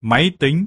máy tính.